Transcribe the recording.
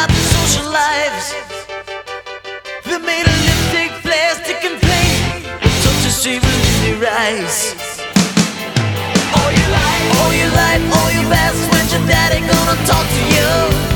about their social lives. They made a lipstick, plastic, and paint. Touch the shaven in your eyes. All your life, all your life, all your past. When your daddy gonna talk to you?